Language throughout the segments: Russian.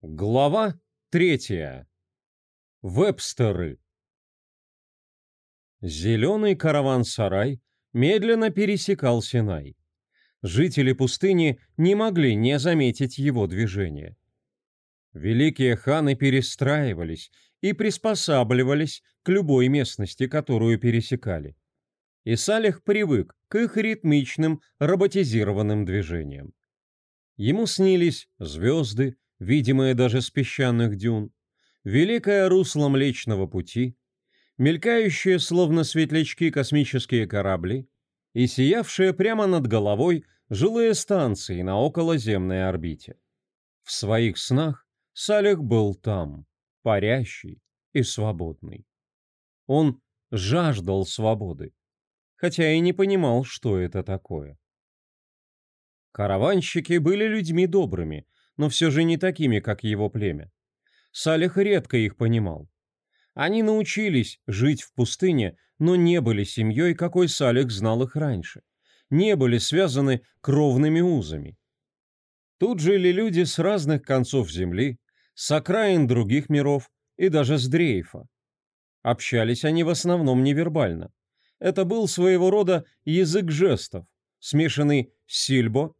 Глава третья. Вебстеры. Зеленый караван-сарай медленно пересекал Синай. Жители пустыни не могли не заметить его движение. Великие ханы перестраивались и приспосабливались к любой местности, которую пересекали. И Салих привык к их ритмичным роботизированным движениям. Ему снились звезды, видимые даже с песчаных дюн, великое русло Млечного Пути, мелькающие словно светлячки космические корабли и сиявшие прямо над головой жилые станции на околоземной орбите. В своих снах Салих был там, парящий и свободный. Он жаждал свободы, хотя и не понимал, что это такое. Караванщики были людьми добрыми, но все же не такими, как его племя. Салих редко их понимал. Они научились жить в пустыне, но не были семьей, какой Салих знал их раньше. Не были связаны кровными узами. Тут жили люди с разных концов земли, с окраин других миров и даже с дрейфа. Общались они в основном невербально. Это был своего рода язык жестов, смешанный с сильбо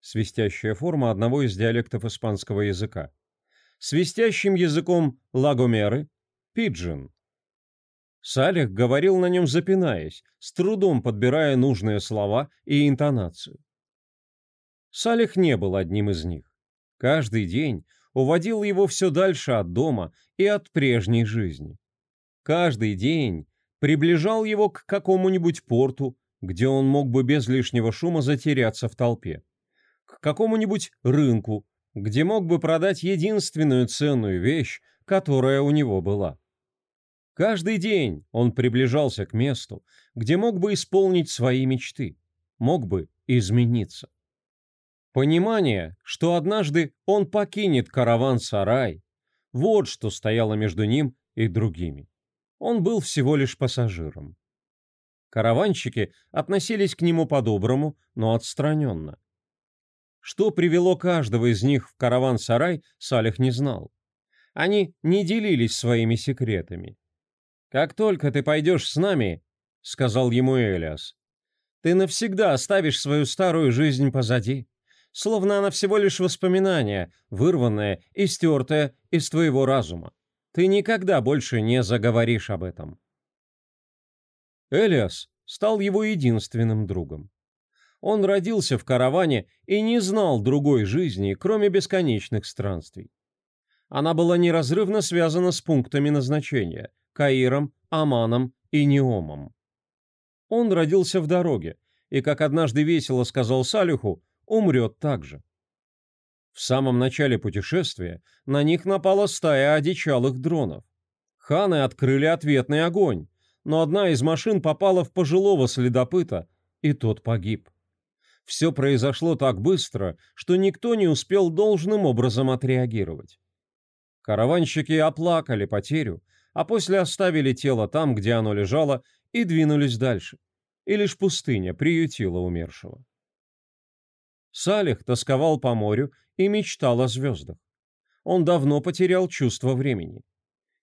свистящая форма одного из диалектов испанского языка. Свистящим языком лагомеры – пиджин. Салих говорил на нем запинаясь, с трудом подбирая нужные слова и интонацию. Салих не был одним из них. Каждый день уводил его все дальше от дома и от прежней жизни. Каждый день приближал его к какому-нибудь порту, где он мог бы без лишнего шума затеряться в толпе к какому-нибудь рынку, где мог бы продать единственную ценную вещь, которая у него была. Каждый день он приближался к месту, где мог бы исполнить свои мечты, мог бы измениться. Понимание, что однажды он покинет караван-сарай, вот что стояло между ним и другими. Он был всего лишь пассажиром. Караванщики относились к нему по-доброму, но отстраненно. Что привело каждого из них в караван-сарай, Салих не знал. Они не делились своими секретами. «Как только ты пойдешь с нами», — сказал ему Элиас, — «ты навсегда оставишь свою старую жизнь позади, словно она всего лишь воспоминание, вырванное и стертое из твоего разума. Ты никогда больше не заговоришь об этом». Элиас стал его единственным другом. Он родился в караване и не знал другой жизни, кроме бесконечных странствий. Она была неразрывно связана с пунктами назначения – Каиром, Аманом и Неомом. Он родился в дороге, и, как однажды весело сказал Салюху, умрет также. В самом начале путешествия на них напала стая одичалых дронов. Ханы открыли ответный огонь, но одна из машин попала в пожилого следопыта, и тот погиб. Все произошло так быстро, что никто не успел должным образом отреагировать. Караванщики оплакали потерю, а после оставили тело там, где оно лежало, и двинулись дальше. И лишь пустыня приютила умершего. Салих тосковал по морю и мечтал о звездах. Он давно потерял чувство времени.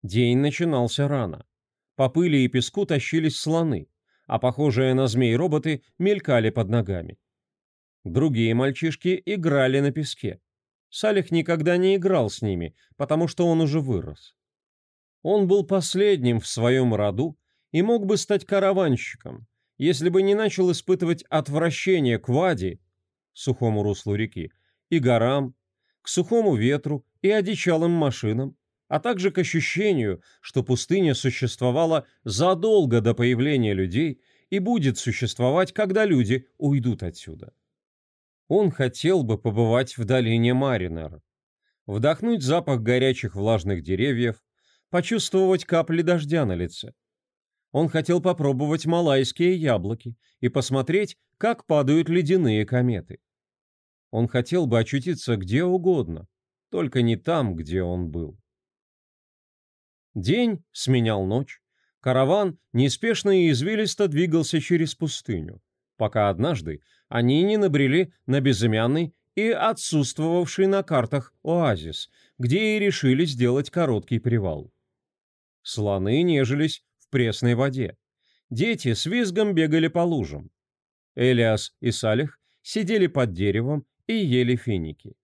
День начинался рано. По пыли и песку тащились слоны, а похожие на змей роботы мелькали под ногами. Другие мальчишки играли на песке. Салих никогда не играл с ними, потому что он уже вырос. Он был последним в своем роду и мог бы стать караванщиком, если бы не начал испытывать отвращение к ваде, сухому руслу реки, и горам, к сухому ветру и одичалым машинам, а также к ощущению, что пустыня существовала задолго до появления людей и будет существовать, когда люди уйдут отсюда. Он хотел бы побывать в долине Маринер, вдохнуть запах горячих влажных деревьев, почувствовать капли дождя на лице. Он хотел попробовать малайские яблоки и посмотреть, как падают ледяные кометы. Он хотел бы очутиться где угодно, только не там, где он был. День сменял ночь. Караван неспешно и извилисто двигался через пустыню пока однажды они не набрели на безымянный и отсутствовавший на картах оазис, где и решили сделать короткий привал. Слоны нежились в пресной воде. Дети с визгом бегали по лужам. Элиас и Салих сидели под деревом и ели финики.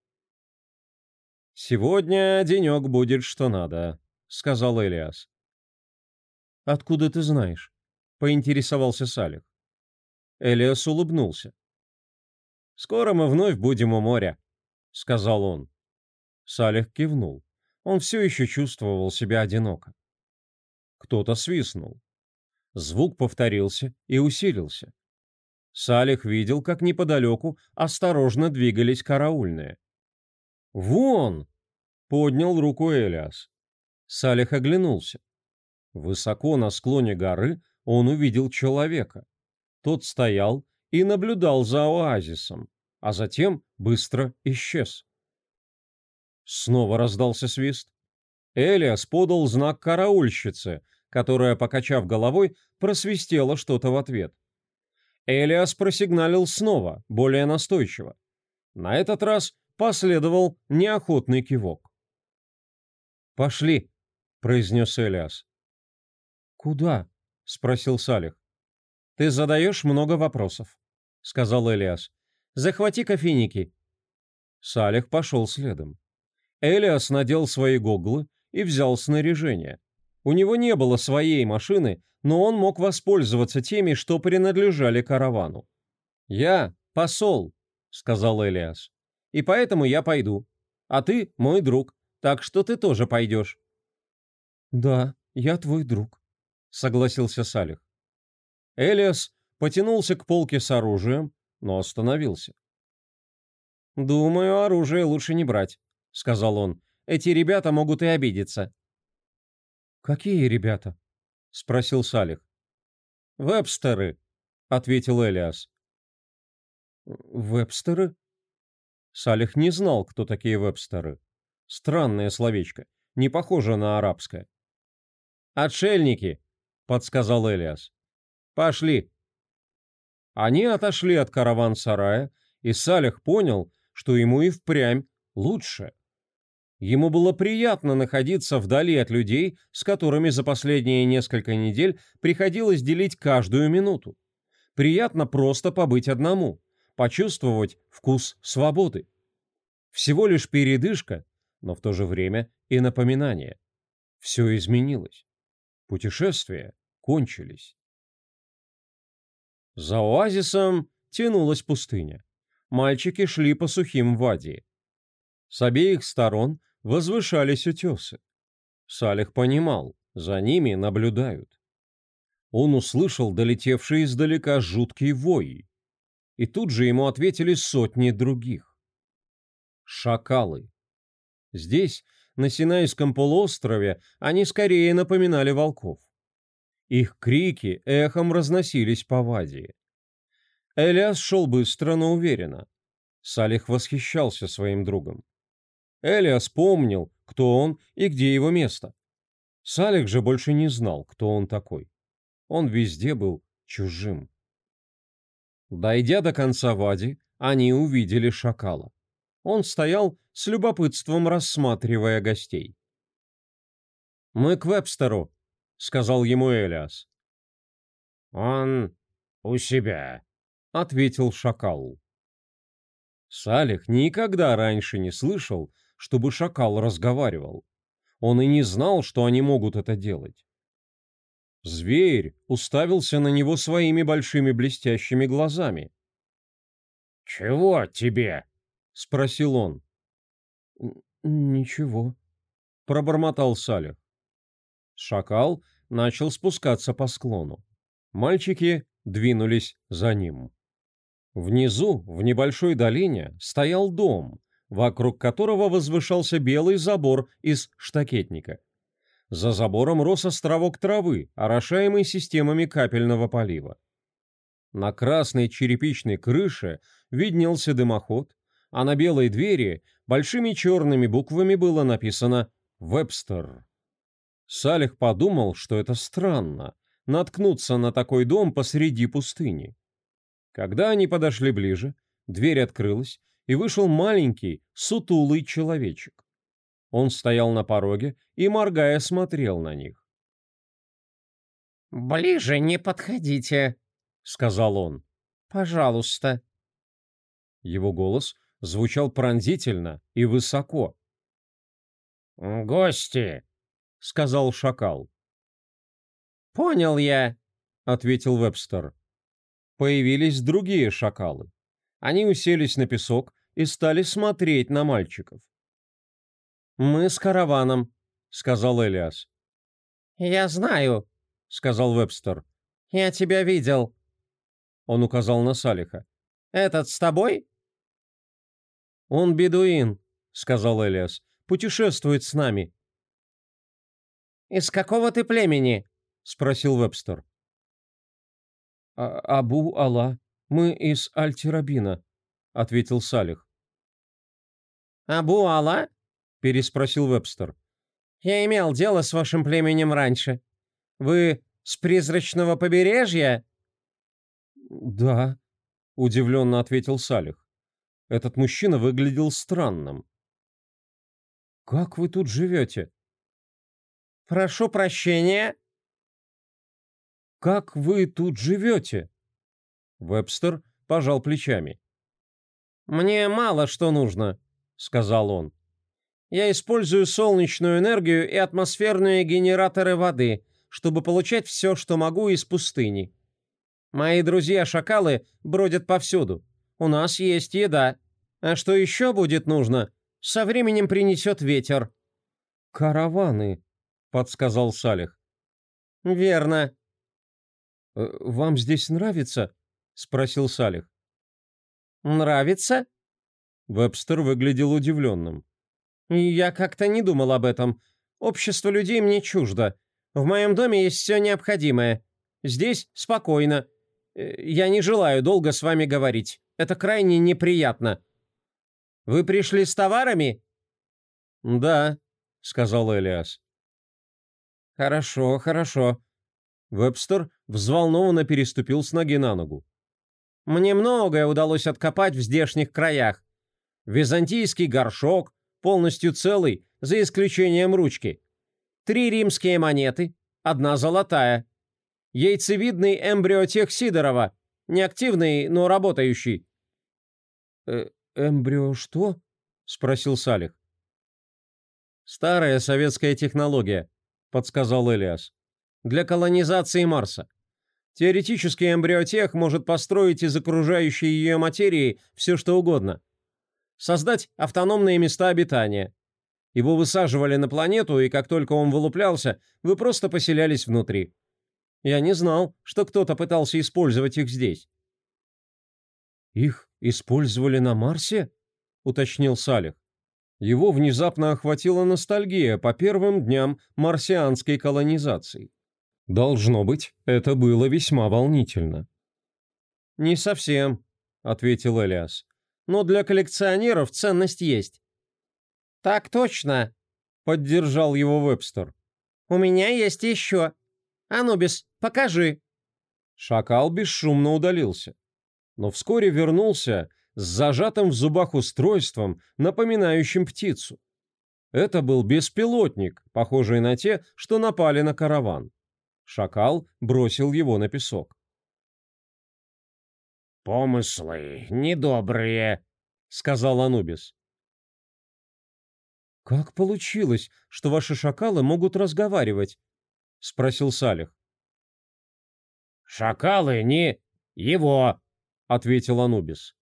«Сегодня денек будет что надо», — сказал Элиас. «Откуда ты знаешь?» — поинтересовался Салих. Элиас улыбнулся. «Скоро мы вновь будем у моря», — сказал он. Салих кивнул. Он все еще чувствовал себя одиноко. Кто-то свистнул. Звук повторился и усилился. Салих видел, как неподалеку осторожно двигались караульные. «Вон!» — поднял руку Элиас. Салих оглянулся. Высоко на склоне горы он увидел человека. Тот стоял и наблюдал за оазисом, а затем быстро исчез. Снова раздался свист. Элиас подал знак караульщице, которая, покачав головой, просвистела что-то в ответ. Элиас просигналил снова, более настойчиво. На этот раз последовал неохотный кивок. «Пошли», — произнес Элиас. «Куда?» — спросил Салих. «Ты задаешь много вопросов», — сказал Элиас. «Захвати кофейники». Салих пошел следом. Элиас надел свои гоглы и взял снаряжение. У него не было своей машины, но он мог воспользоваться теми, что принадлежали каравану. «Я посол», — сказал Элиас, — «и поэтому я пойду. А ты мой друг, так что ты тоже пойдешь». «Да, я твой друг», — согласился Салих. Элиас потянулся к полке с оружием, но остановился. «Думаю, оружие лучше не брать», — сказал он. «Эти ребята могут и обидеться». «Какие ребята?» — спросил Салих. «Вебстеры», — ответил Элиас. «Вебстеры?» Салих не знал, кто такие вебстеры. Странное словечко, не похоже на арабское. «Отшельники», — подсказал Элиас. «Пошли». Они отошли от караван-сарая, и Салих понял, что ему и впрямь лучше. Ему было приятно находиться вдали от людей, с которыми за последние несколько недель приходилось делить каждую минуту. Приятно просто побыть одному, почувствовать вкус свободы. Всего лишь передышка, но в то же время и напоминание. Все изменилось. Путешествия кончились. За оазисом тянулась пустыня. Мальчики шли по сухим вади. С обеих сторон – возвышались утесы. Салих понимал, за ними наблюдают. Он услышал долетевший издалека жуткий вой, и тут же ему ответили сотни других. Шакалы. Здесь, на Синайском полуострове, они скорее напоминали волков. Их крики эхом разносились по Вадии. Элиас шел быстро, но уверенно. Салих восхищался своим другом. Элиас помнил, кто он и где его место. Салих же больше не знал, кто он такой. Он везде был чужим. Дойдя до конца Вади, они увидели шакала. Он стоял с любопытством, рассматривая гостей. «Мы к Вебстеру», — сказал ему Элиас. «Он у себя», — ответил шакал. Салих никогда раньше не слышал, чтобы шакал разговаривал. Он и не знал, что они могут это делать. Зверь уставился на него своими большими блестящими глазами. «Чего тебе?» — спросил он. «Ничего», — пробормотал Салих. Шакал начал спускаться по склону. Мальчики двинулись за ним. Внизу, в небольшой долине, стоял дом, вокруг которого возвышался белый забор из штакетника. За забором рос островок травы, орошаемый системами капельного полива. На красной черепичной крыше виднелся дымоход, а на белой двери большими черными буквами было написано «Вебстер». Салих подумал, что это странно — наткнуться на такой дом посреди пустыни. Когда они подошли ближе, дверь открылась, и вышел маленький, сутулый человечек. Он стоял на пороге и, моргая, смотрел на них. «Ближе не подходите», — сказал он. «Пожалуйста». Его голос звучал пронзительно и высоко. «Гости», — сказал шакал. «Понял я», — ответил Вебстер. Появились другие шакалы. Они уселись на песок и стали смотреть на мальчиков. «Мы с караваном», — сказал Элиас. «Я знаю», — сказал Вебстер. «Я тебя видел». Он указал на Салиха. «Этот с тобой?» «Он бедуин», — сказал Элиас. «Путешествует с нами». «Из какого ты племени?» — спросил Вебстер. А «Абу Алла, мы из Альтирабина», — ответил Салих. «Абу Алла?» — переспросил Вебстер. «Я имел дело с вашим племенем раньше. Вы с призрачного побережья?» «Да», — удивленно ответил Салих. Этот мужчина выглядел странным. «Как вы тут живете?» «Прошу прощения», как вы тут живете?» Вебстер пожал плечами. «Мне мало что нужно», — сказал он. «Я использую солнечную энергию и атмосферные генераторы воды, чтобы получать все, что могу из пустыни. Мои друзья-шакалы бродят повсюду. У нас есть еда. А что еще будет нужно, со временем принесет ветер». «Караваны», — подсказал Салих. «Верно», Э, «Вам здесь нравится?» — спросил Салих. «Нравится?» Вебстер выглядел удивленным. «Я как-то не думал об этом. Общество людей мне чуждо. В моем доме есть все необходимое. Здесь спокойно. Э, я не желаю долго с вами говорить. Это крайне неприятно. Вы пришли с товарами?» «Да», — сказал Элиас. «Хорошо, хорошо. Вебстер взволнованно переступил с ноги на ногу. «Мне многое удалось откопать в здешних краях. Византийский горшок, полностью целый, за исключением ручки. Три римские монеты, одна золотая. Яйцевидный эмбриотех Сидорова, неактивный, но работающий». «Э «Эмбрио что?» — спросил Салих. «Старая советская технология», — подсказал Элиас для колонизации Марса. Теоретически эмбриотех может построить из окружающей ее материи все что угодно. Создать автономные места обитания. Его высаживали на планету, и как только он вылуплялся, вы просто поселялись внутри. Я не знал, что кто-то пытался использовать их здесь. «Их использовали на Марсе?» — уточнил Салих. Его внезапно охватила ностальгия по первым дням марсианской колонизации. Должно быть, это было весьма волнительно. «Не совсем», — ответил Элиас. «Но для коллекционеров ценность есть». «Так точно», — поддержал его Вебстер. «У меня есть еще. Анубис, покажи». Шакал бесшумно удалился, но вскоре вернулся с зажатым в зубах устройством, напоминающим птицу. Это был беспилотник, похожий на те, что напали на караван. Шакал бросил его на песок. «Помыслы недобрые», — сказал Анубис. «Как получилось, что ваши шакалы могут разговаривать?» — спросил Салих. «Шакалы не его», — ответил Анубис.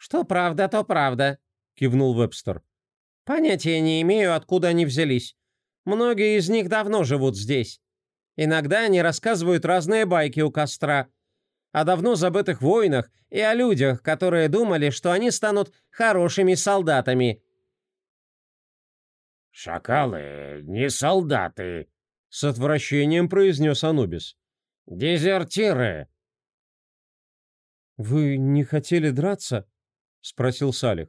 «Что правда, то правда», — кивнул Вебстер. «Понятия не имею, откуда они взялись. Многие из них давно живут здесь. Иногда они рассказывают разные байки у костра. О давно забытых войнах и о людях, которые думали, что они станут хорошими солдатами. «Шакалы не солдаты», — с отвращением произнес Анубис. «Дезертиры». «Вы не хотели драться?» — спросил Салих.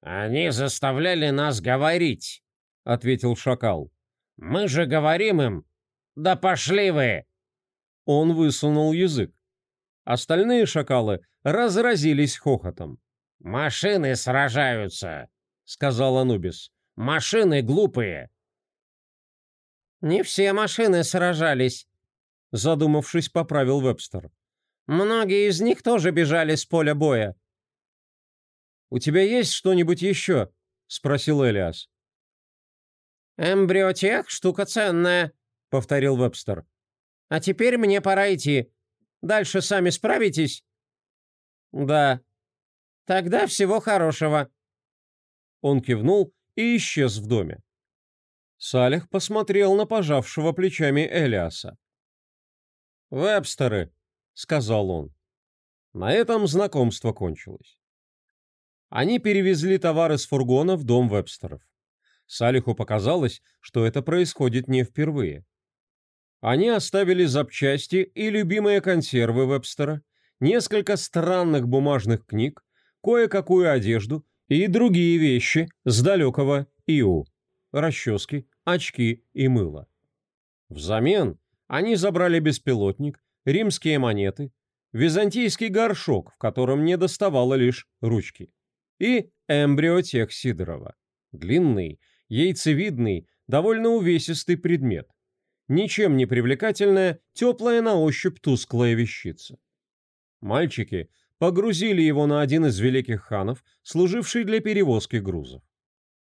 «Они заставляли нас говорить», — ответил Шакал. Мы же говорим им, да пошли вы!» Он высунул язык. Остальные шакалы разразились хохотом. «Машины сражаются», — сказал Анубис. «Машины глупые». «Не все машины сражались», — задумавшись, поправил Вебстер. «Многие из них тоже бежали с поля боя». «У тебя есть что-нибудь еще?» — спросил Элиас. «Эмбриотех — штука ценная», — повторил Вебстер. «А теперь мне пора идти. Дальше сами справитесь?» «Да». «Тогда всего хорошего». Он кивнул и исчез в доме. Салих посмотрел на пожавшего плечами Элиаса. «Вебстеры», — сказал он. На этом знакомство кончилось. Они перевезли товары с фургона в дом Вебстеров. Салиху показалось, что это происходит не впервые. Они оставили запчасти и любимые консервы Вебстера, несколько странных бумажных книг, кое-какую одежду и другие вещи с далекого Иу, расчески, очки и мыло. Взамен они забрали беспилотник, римские монеты, византийский горшок, в котором не доставало лишь ручки, и эмбриотех Сидорова, длинный, яйцевидный, довольно увесистый предмет. Ничем не привлекательная, теплая на ощупь тусклая вещица. Мальчики погрузили его на один из великих ханов, служивший для перевозки грузов.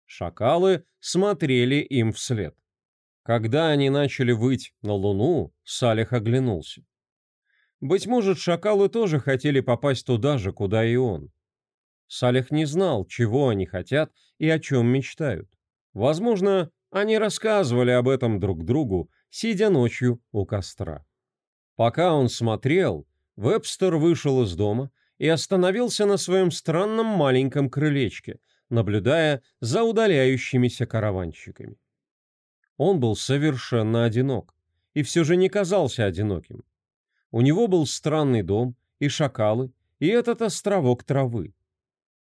Шакалы смотрели им вслед. Когда они начали выть на луну, Салих оглянулся. Быть может, шакалы тоже хотели попасть туда же, куда и он. Салих не знал, чего они хотят и о чем мечтают. Возможно, они рассказывали об этом друг другу, сидя ночью у костра. Пока он смотрел, Вебстер вышел из дома и остановился на своем странном маленьком крылечке, наблюдая за удаляющимися караванщиками. Он был совершенно одинок и все же не казался одиноким. У него был странный дом и шакалы, и этот островок травы.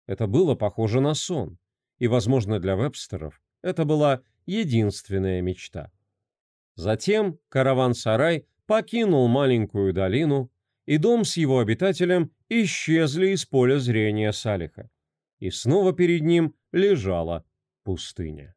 Это было похоже на сон, и, возможно, для вебстеров это была единственная мечта. Затем караван-сарай покинул маленькую долину, и дом с его обитателем исчезли из поля зрения Салиха. И снова перед ним лежала пустыня.